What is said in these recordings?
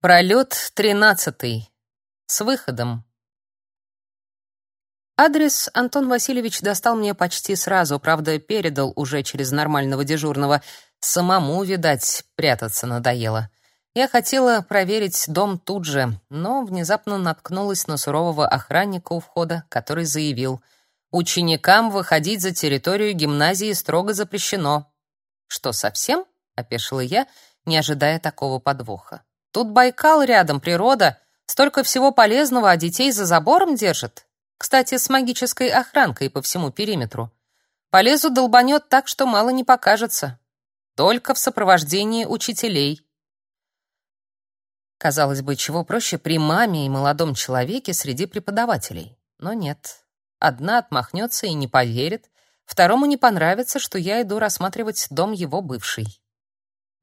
Пролет тринадцатый. С выходом. Адрес Антон Васильевич достал мне почти сразу, правда, передал уже через нормального дежурного. Самому, видать, прятаться надоело. Я хотела проверить дом тут же, но внезапно наткнулась на сурового охранника у входа, который заявил: "Ученикам выходить за территорию гимназии строго запрещено". "Что, совсем?" опешила я, не ожидая такого подвоха. Тут Байкал рядом, природа, столько всего полезного, а детей за забором держат. Кстати, с магической охранкой по всему периметру. Полезу долбанет так, что мало не покажется. Только в сопровождении учителей. Казалось бы, чего проще при маме и молодом человеке среди преподавателей. Но нет. Одна отмахнется и не поверит, второму не понравится, что я иду рассматривать дом его бывшей.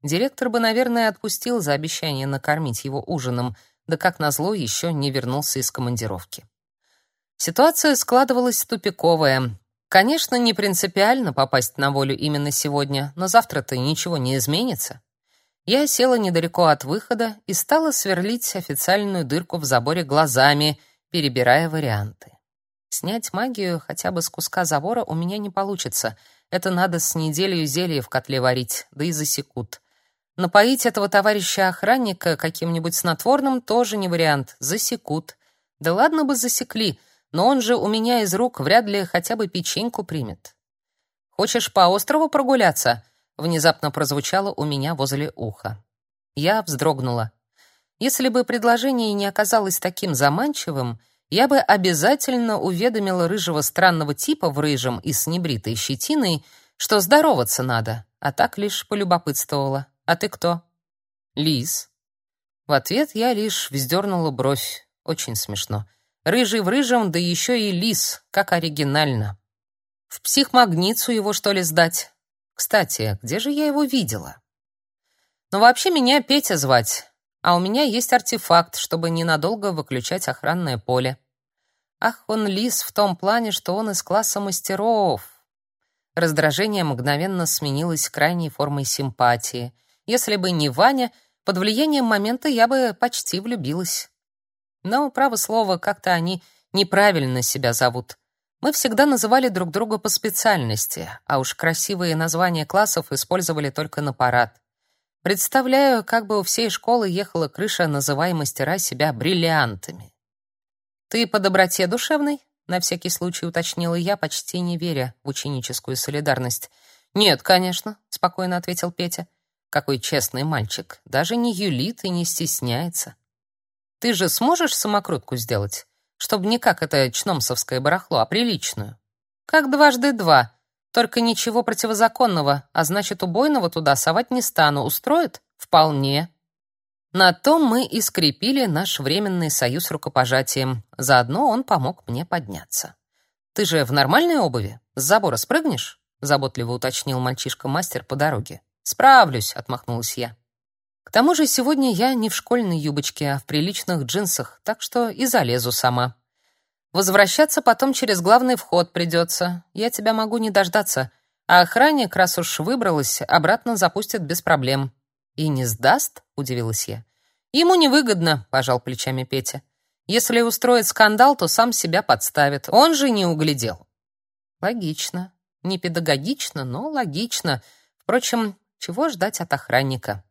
Директор бы, наверное, отпустил за обещание накормить его ужином, да как назло еще не вернулся из командировки. Ситуация складывалась тупиковая. Конечно, не принципиально попасть на волю именно сегодня, но завтра-то ничего не изменится. Я села недалеко от выхода и стала сверлить официальную дырку в заборе глазами, перебирая варианты. Снять магию хотя бы с куска забора у меня не получится. Это надо с неделю зелье в котле варить, да и засекут. Напоить этого товарища-охранника каким-нибудь снотворным тоже не вариант, засекут. Да ладно бы засекли, но он же у меня из рук вряд ли хотя бы печеньку примет. Хочешь по острову прогуляться? внезапно прозвучало у меня возле уха. Я вздрогнула. Если бы предложение не оказалось таким заманчивым, я бы обязательно уведомила рыжего странного типа в рыжем и с небритой щетиной, что здороваться надо, а так лишь полюбопытствовала. А ты кто? Лис. В ответ я лишь вздернула бровь. Очень смешно. Рыжий в рыжем, да еще и лис, как оригинально. В психмагницу его что ли сдать? Кстати, где же я его видела? Но ну, вообще меня Петя звать, а у меня есть артефакт, чтобы ненадолго выключать охранное поле. Ах, он лис в том плане, что он из класса мастеров. Раздражение мгновенно сменилось крайней формой симпатии — если бы не Ваня, под влиянием момента я бы почти влюбилась. Но, право слово, как-то они неправильно себя зовут. Мы всегда называли друг друга по специальности, а уж красивые названия классов использовали только на парад. Представляю, как бы у всей школы ехала крыша, называя мастера себя бриллиантами. «Ты по доброте душевной?» — на всякий случай уточнила я, почти не веря в ученическую солидарность. «Нет, конечно», — спокойно ответил Петя. Какой честный мальчик, даже не юлит и не стесняется. Ты же сможешь самокрутку сделать, чтобы не как это чномсовское барахло, а приличную? Как дважды два, только ничего противозаконного, а значит, убойного туда совать не стану. Устроит? Вполне. На том мы и скрепили наш временный союз рукопожатием. Заодно он помог мне подняться. Ты же в нормальной обуви? С забора спрыгнешь? заботливо уточнил мальчишка-мастер по дороге. Справлюсь, отмахнулась я. К тому же сегодня я не в школьной юбочке, а в приличных джинсах, так что и залезу сама. Возвращаться потом через главный вход придется. Я тебя могу не дождаться, а охранник, раз уж выбралась, обратно запустит без проблем. И не сдаст? удивилась я. Ему невыгодно, пожал плечами Петя. Если устроит скандал, то сам себя подставит. Он же не углядел. Логично. Не педагогично, но логично. Впрочем, чего ждать от охранника?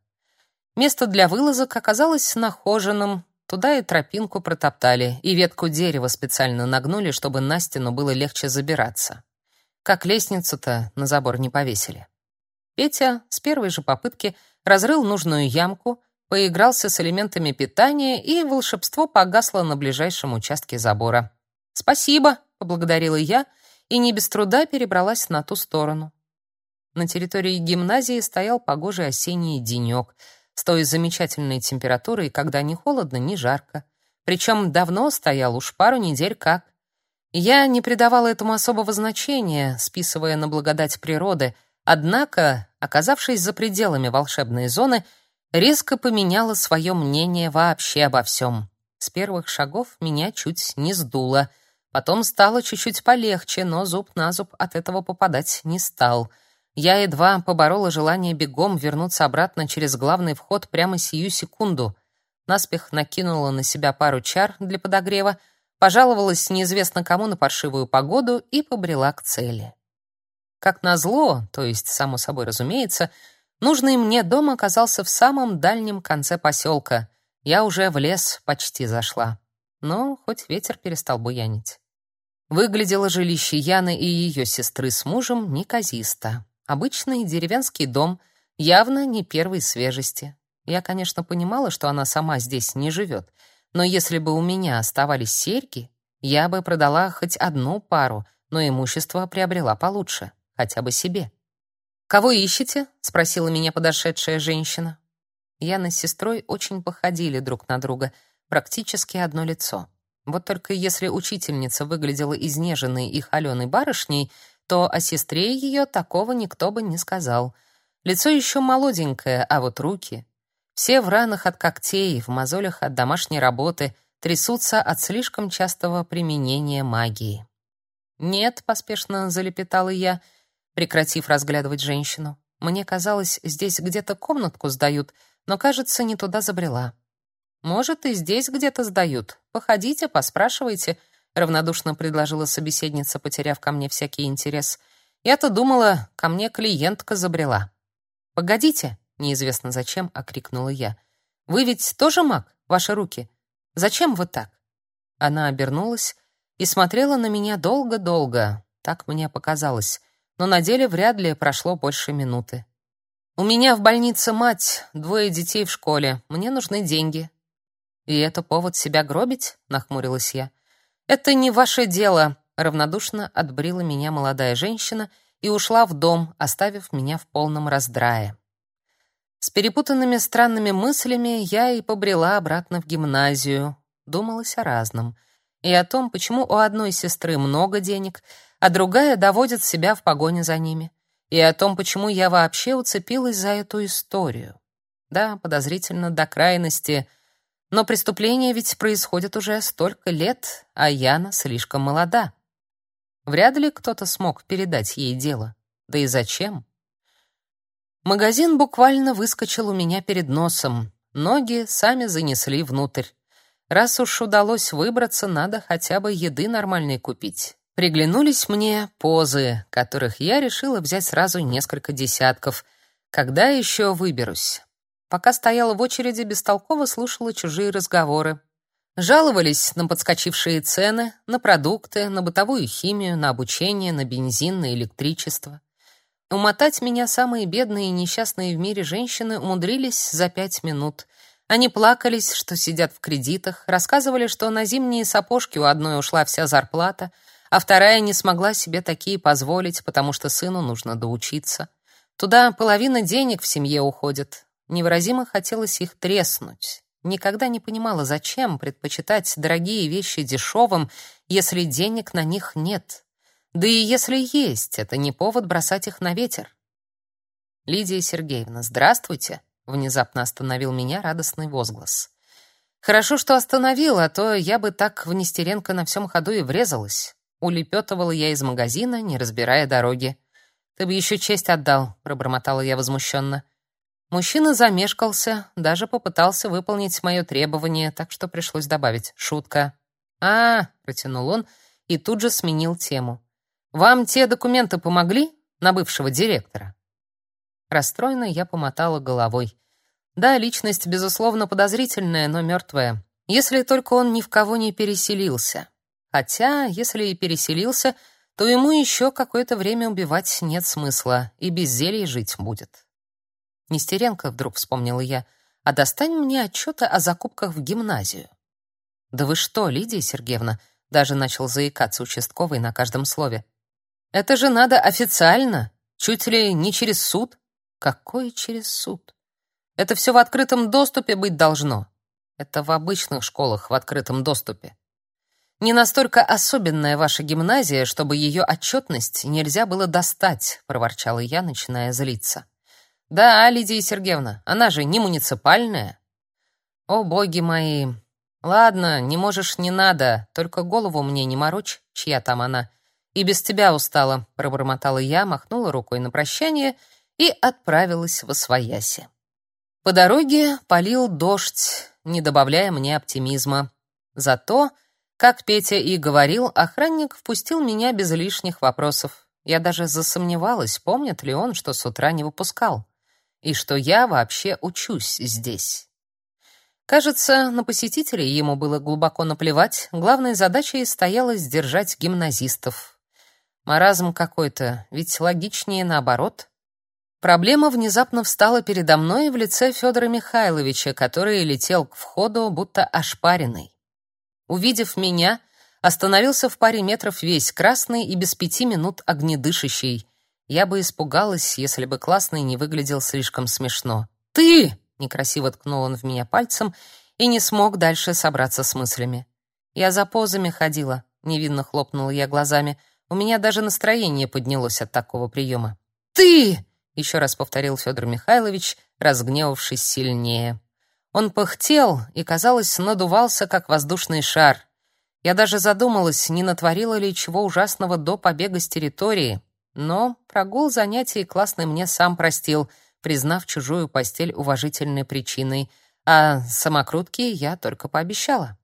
Место для вылазок оказалось нахоженным. Туда и тропинку протоптали, и ветку дерева специально нагнули, чтобы на стену было легче забираться. Как лестницу-то на забор не повесили. Петя с первой же попытки разрыл нужную ямку, поигрался с элементами питания, и волшебство погасло на ближайшем участке забора. «Спасибо», — поблагодарила я, и не без труда перебралась на ту сторону. На территории гимназии стоял погожий осенний денек с той замечательной температурой, когда ни холодно, ни жарко. Причем давно стоял, уж пару недель как. Я не придавала этому особого значения, списывая на благодать природы, однако, оказавшись за пределами волшебной зоны, резко поменяла свое мнение вообще обо всем. С первых шагов меня чуть не сдуло. Потом стало чуть-чуть полегче, но зуб на зуб от этого попадать не стал — я едва поборола желание бегом вернуться обратно через главный вход прямо сию секунду. наспех накинула на себя пару чар для подогрева, пожаловалась неизвестно кому на паршивую погоду и побрела к цели. Как назло, то есть, само собой разумеется, нужный мне дом оказался в самом дальнем конце поселка. Я уже в лес почти зашла. Но хоть ветер перестал буянить. Выглядело жилище Яны и ее сестры с мужем неказисто. Обычный деревенский дом, явно не первой свежести. Я, конечно, понимала, что она сама здесь не живет, но если бы у меня оставались серьги, я бы продала хоть одну пару, но имущество приобрела получше, хотя бы себе. «Кого ищете?» — спросила меня подошедшая женщина. Яна с сестрой очень походили друг на друга, практически одно лицо. Вот только если учительница выглядела изнеженной и холеной барышней, то о сестре ее такого никто бы не сказал. Лицо еще молоденькое, а вот руки... Все в ранах от когтей, в мозолях от домашней работы, трясутся от слишком частого применения магии. «Нет», — поспешно залепетала я, прекратив разглядывать женщину. «Мне казалось, здесь где-то комнатку сдают, но, кажется, не туда забрела». Может, и здесь где-то сдают. Походите, поспрашивайте, равнодушно предложила собеседница, потеряв ко мне всякий интерес. Я-то думала, ко мне клиентка забрела. Погодите, неизвестно зачем окрикнула я. Вы ведь тоже маг, ваши руки. Зачем вы так? Она обернулась и смотрела на меня долго-долго, так мне показалось, но на деле вряд ли прошло больше минуты. У меня в больнице мать, двое детей в школе. Мне нужны деньги. «И это повод себя гробить?» — нахмурилась я. «Это не ваше дело», — равнодушно отбрила меня молодая женщина и ушла в дом, оставив меня в полном раздрае. С перепутанными странными мыслями я и побрела обратно в гимназию. Думалось о разном. И о том, почему у одной сестры много денег, а другая доводит себя в погоне за ними. И о том, почему я вообще уцепилась за эту историю. Да, подозрительно до крайности, но преступление ведь происходит уже столько лет, а Яна слишком молода. Вряд ли кто-то смог передать ей дело. Да и зачем? Магазин буквально выскочил у меня перед носом. Ноги сами занесли внутрь. Раз уж удалось выбраться, надо хотя бы еды нормальной купить. Приглянулись мне позы, которых я решила взять сразу несколько десятков. Когда еще выберусь? Пока стояла в очереди, бестолково слушала чужие разговоры. Жаловались на подскочившие цены, на продукты, на бытовую химию, на обучение, на бензин, на электричество. Умотать меня самые бедные и несчастные в мире женщины умудрились за пять минут. Они плакались, что сидят в кредитах, рассказывали, что на зимние сапожки у одной ушла вся зарплата, а вторая не смогла себе такие позволить, потому что сыну нужно доучиться. Туда половина денег в семье уходит, Невыразимо хотелось их треснуть. Никогда не понимала, зачем предпочитать дорогие вещи дешевым, если денег на них нет. Да и если есть, это не повод бросать их на ветер. Лидия Сергеевна, здравствуйте, внезапно остановил меня радостный возглас. Хорошо, что остановил, а то я бы так в Нестеренко на всем ходу и врезалась. Улепетывала я из магазина, не разбирая дороги. Ты бы еще честь отдал, пробормотала я возмущенно. Мужчина замешкался, даже попытался выполнить мое требование, так что пришлось добавить «шутка». «А, — протянул он и тут же сменил тему. «Вам те документы помогли на бывшего директора?» Расстроенно я помотала головой. Да, личность, безусловно, подозрительная, но мертвая. Если только он ни в кого не переселился. Хотя, если и переселился, то ему еще какое-то время убивать нет смысла, и без зелий жить будет. Нестеренко, вдруг вспомнила я, а достань мне отчеты о закупках в гимназию. Да вы что, Лидия Сергеевна, даже начал заикаться участковый на каждом слове. Это же надо официально, чуть ли не через суд. Какой через суд? Это все в открытом доступе быть должно. Это в обычных школах в открытом доступе. Не настолько особенная ваша гимназия, чтобы ее отчетность нельзя было достать, проворчала я, начиная злиться. Да, Лидия Сергеевна, она же не муниципальная. О, боги мои. Ладно, не можешь, не надо, только голову мне не морочь, чья там она. И без тебя устала, пробормотала я, махнула рукой на прощание и отправилась в освояси. По дороге полил дождь, не добавляя мне оптимизма. Зато, как Петя и говорил, охранник впустил меня без лишних вопросов. Я даже засомневалась, помнит ли он, что с утра не выпускал, и что я вообще учусь здесь. Кажется, на посетителей ему было глубоко наплевать, главной задачей стояло сдержать гимназистов. Маразм какой-то, ведь логичнее наоборот. Проблема внезапно встала передо мной в лице Федора Михайловича, который летел к входу, будто ошпаренный. Увидев меня, остановился в паре метров весь красный и без пяти минут огнедышащий. Я бы испугалась, если бы классный не выглядел слишком смешно. «Ты!» — некрасиво ткнул он в меня пальцем и не смог дальше собраться с мыслями. «Я за позами ходила», — невинно хлопнула я глазами. «У меня даже настроение поднялось от такого приема». «Ты!» еще раз повторил Федор Михайлович, разгневавшись сильнее. Он пыхтел и, казалось, надувался, как воздушный шар. Я даже задумалась, не натворила ли чего ужасного до побега с территории, но прогул занятий классный мне сам простил, признав чужую постель уважительной причиной, а самокрутки я только пообещала.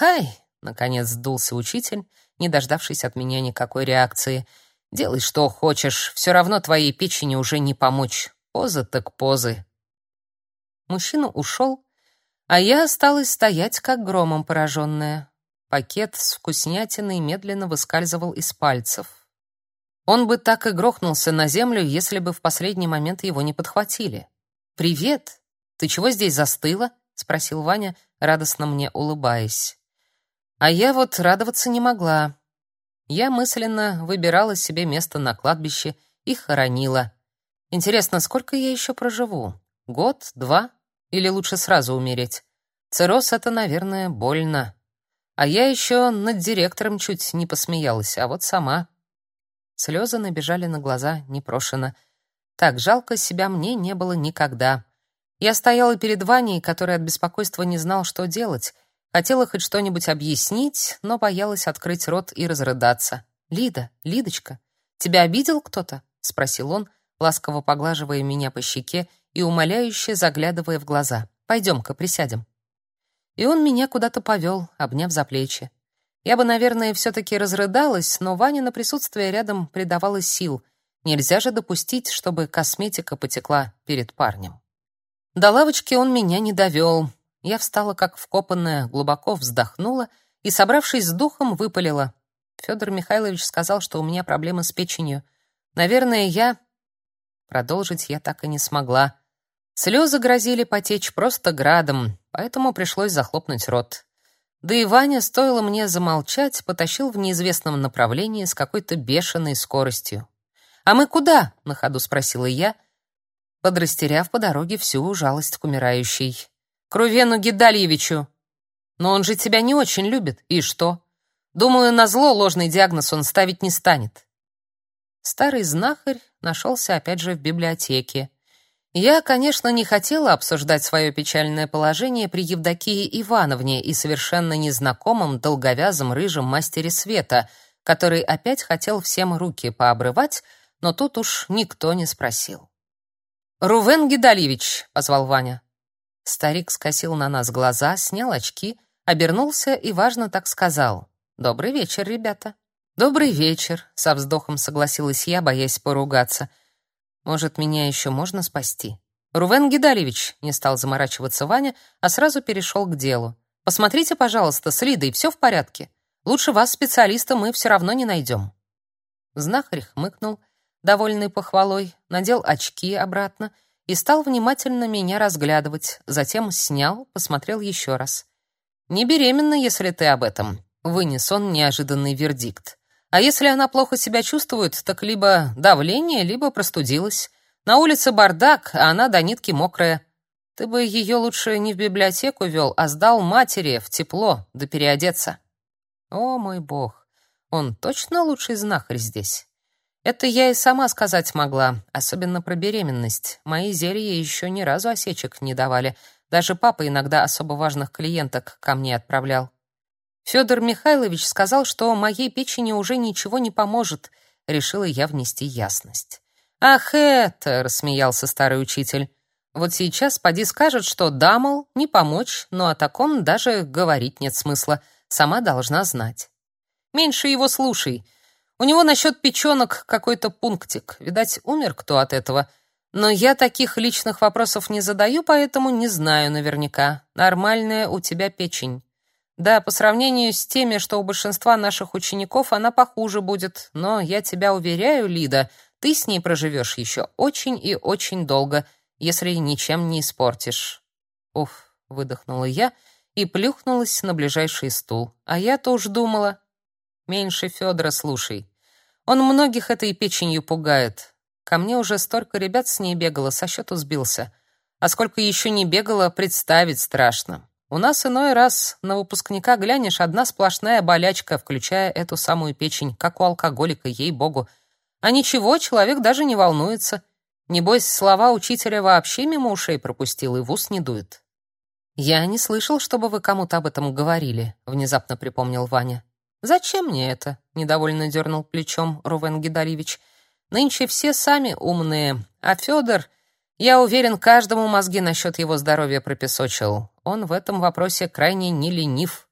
«Ай!» — наконец сдулся учитель, не дождавшись от меня никакой реакции — Делай, что хочешь, все равно твоей печени уже не помочь. Поза так позы. Мужчина ушел, а я осталась стоять, как громом пораженная. Пакет с вкуснятиной медленно выскальзывал из пальцев. Он бы так и грохнулся на землю, если бы в последний момент его не подхватили. «Привет! Ты чего здесь застыла?» — спросил Ваня, радостно мне улыбаясь. А я вот радоваться не могла. Я мысленно выбирала себе место на кладбище и хоронила. Интересно, сколько я еще проживу? Год, два или лучше сразу умереть? Цирроз это, наверное, больно. А я еще над директором чуть не посмеялась, а вот сама. Слезы набежали на глаза непрошено. Так жалко себя мне не было никогда. Я стояла перед Ваней, который от беспокойства не знал, что делать, Хотела хоть что-нибудь объяснить, но боялась открыть рот и разрыдаться. «Лида, Лидочка, тебя обидел кто-то?» — спросил он, ласково поглаживая меня по щеке и умоляюще заглядывая в глаза. «Пойдем-ка, присядем». И он меня куда-то повел, обняв за плечи. Я бы, наверное, все-таки разрыдалась, но Ваня на присутствие рядом придавало сил. Нельзя же допустить, чтобы косметика потекла перед парнем. До лавочки он меня не довел, я встала как вкопанная, глубоко вздохнула и, собравшись с духом, выпалила. Федор Михайлович сказал, что у меня проблемы с печенью. Наверное, я... Продолжить я так и не смогла. Слезы грозили потечь просто градом, поэтому пришлось захлопнуть рот. Да и Ваня, стоило мне замолчать, потащил в неизвестном направлении с какой-то бешеной скоростью. «А мы куда?» — на ходу спросила я, подрастеряв по дороге всю жалость к умирающей. К Рувену Гидальевичу. Но он же тебя не очень любит. И что? Думаю, на зло ложный диагноз он ставить не станет. Старый знахарь нашелся опять же в библиотеке. Я, конечно, не хотела обсуждать свое печальное положение при Евдокии Ивановне и совершенно незнакомом долговязом рыжем мастере света, который опять хотел всем руки пообрывать, но тут уж никто не спросил. «Рувен Гидальевич», — позвал Ваня. Старик скосил на нас глаза, снял очки, обернулся и важно так сказал: "Добрый вечер, ребята". "Добрый вечер", со вздохом согласилась я, боясь поругаться. "Может, меня еще можно спасти?" Рувен Гидалевич не стал заморачиваться Ваня, а сразу перешел к делу. Посмотрите, пожалуйста, с Лидой все в порядке. Лучше вас, специалиста, мы все равно не найдем». Знахарь хмыкнул, довольный похвалой, надел очки обратно и стал внимательно меня разглядывать, затем снял, посмотрел еще раз. «Не беременна, если ты об этом», — вынес он неожиданный вердикт. «А если она плохо себя чувствует, так либо давление, либо простудилась. На улице бардак, а она до нитки мокрая. Ты бы ее лучше не в библиотеку вел, а сдал матери в тепло, да переодеться». «О, мой бог, он точно лучший знахарь здесь?» Это я и сама сказать могла, особенно про беременность. Мои зелья еще ни разу осечек не давали. Даже папа иногда особо важных клиенток ко мне отправлял. Федор Михайлович сказал, что моей печени уже ничего не поможет. Решила я внести ясность. «Ах это!» — рассмеялся старый учитель. Вот сейчас поди скажет, что да, мол, не помочь, но о таком даже говорить нет смысла. Сама должна знать. Меньше его слушай. У него насчет печенок какой-то пунктик. Видать, умер кто от этого. Но я таких личных вопросов не задаю, поэтому не знаю наверняка. Нормальная у тебя печень. Да, по сравнению с теми, что у большинства наших учеников, она похуже будет, но я тебя уверяю, Лида, ты с ней проживешь еще очень и очень долго, если ничем не испортишь. Уф, выдохнула я и плюхнулась на ближайший стул. А я-то уж думала, меньше Федора слушай. Он многих этой печенью пугает. Ко мне уже столько ребят с ней бегало, со счету сбился. А сколько еще не бегало, представить страшно. У нас иной раз на выпускника глянешь одна сплошная болячка, включая эту самую печень, как у алкоголика, ей-богу. А ничего, человек даже не волнуется. Небось, слова учителя вообще мимо ушей пропустил и в ус не дует. «Я не слышал, чтобы вы кому-то об этом говорили», — внезапно припомнил Ваня. «Зачем мне это?» — недовольно дернул плечом Рувен Гидаривич. «Нынче все сами умные, а Федор, я уверен, каждому мозги насчет его здоровья пропесочил он в этом вопросе крайне не ленив.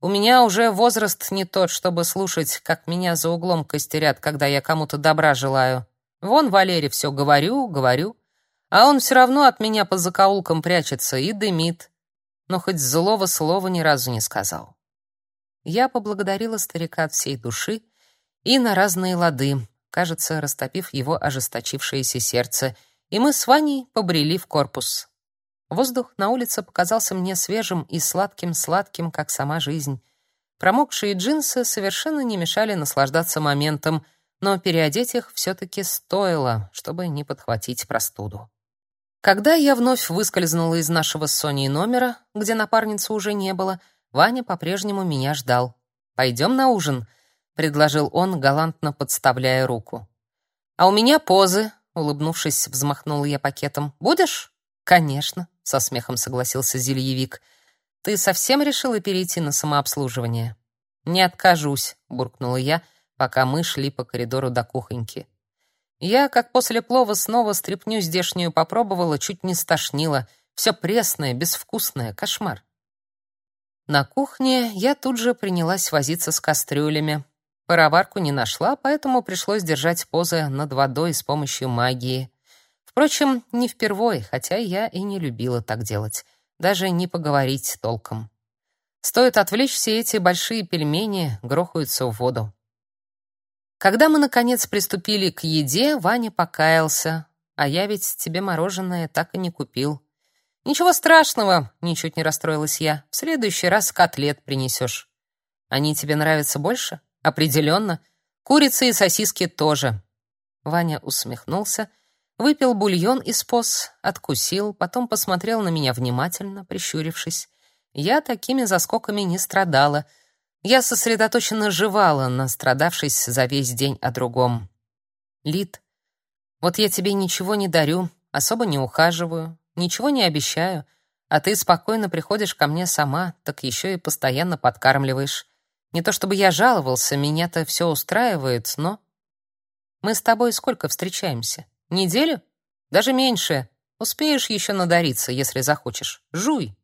У меня уже возраст не тот, чтобы слушать, как меня за углом костерят, когда я кому-то добра желаю. Вон Валере все говорю, говорю, а он все равно от меня по закоулкам прячется и дымит. Но хоть злого слова ни разу не сказал. Я поблагодарила старика от всей души и на разные лады, кажется, растопив его ожесточившееся сердце, и мы с Ваней побрели в корпус. Воздух на улице показался мне свежим и сладким-сладким, как сама жизнь. Промокшие джинсы совершенно не мешали наслаждаться моментом, но переодеть их все-таки стоило, чтобы не подхватить простуду. Когда я вновь выскользнула из нашего с Соней номера, где напарницы уже не было, Ваня по-прежнему меня ждал. «Пойдем на ужин», — предложил он, галантно подставляя руку. «А у меня позы», — улыбнувшись, взмахнула я пакетом. «Будешь?» «Конечно», — со смехом согласился Зельевик. «Ты совсем решила перейти на самообслуживание?» «Не откажусь», — буркнула я, пока мы шли по коридору до кухоньки. Я, как после плова, снова стряпню здешнюю попробовала, чуть не стошнила. Все пресное, безвкусное, кошмар. На кухне я тут же принялась возиться с кастрюлями. Пароварку не нашла, поэтому пришлось держать позы над водой с помощью магии. Впрочем, не впервой, хотя я и не любила так делать, даже не поговорить толком. Стоит отвлечься, эти большие пельмени грохаются в воду. Когда мы наконец приступили к еде, Ваня покаялся: "А я ведь тебе мороженое так и не купил". "Ничего страшного", ничуть не расстроилась я. "В следующий раз котлет принесешь. Они тебе нравятся больше?" "Определенно. Курицы и сосиски тоже". Ваня усмехнулся Выпил бульон из пос, откусил, потом посмотрел на меня внимательно, прищурившись. Я такими заскоками не страдала. Я сосредоточенно жевала, настрадавшись за весь день о другом. Лид, вот я тебе ничего не дарю, особо не ухаживаю, ничего не обещаю, а ты спокойно приходишь ко мне сама, так еще и постоянно подкармливаешь. Не то чтобы я жаловался, меня-то все устраивает, но... Мы с тобой сколько встречаемся? Неделю? Даже меньше. Успеешь еще надариться, если захочешь. Жуй.